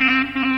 Mm-hmm.